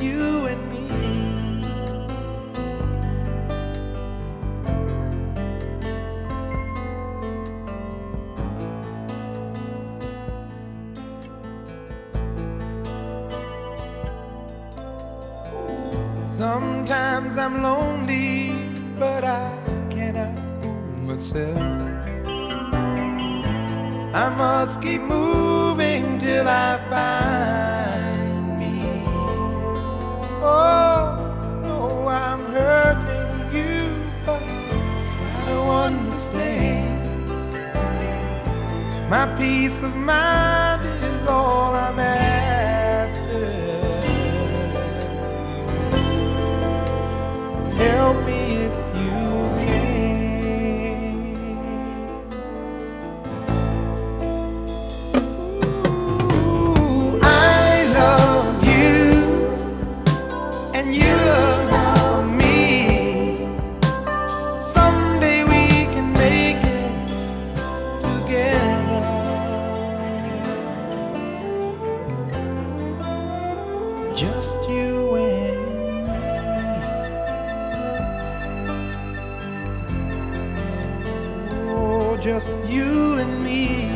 you and me. Sometimes I'm lonely, but I cannot fool myself. I must keep moving till I find. understand my peace of mind. just you and me. Oh, just you and me.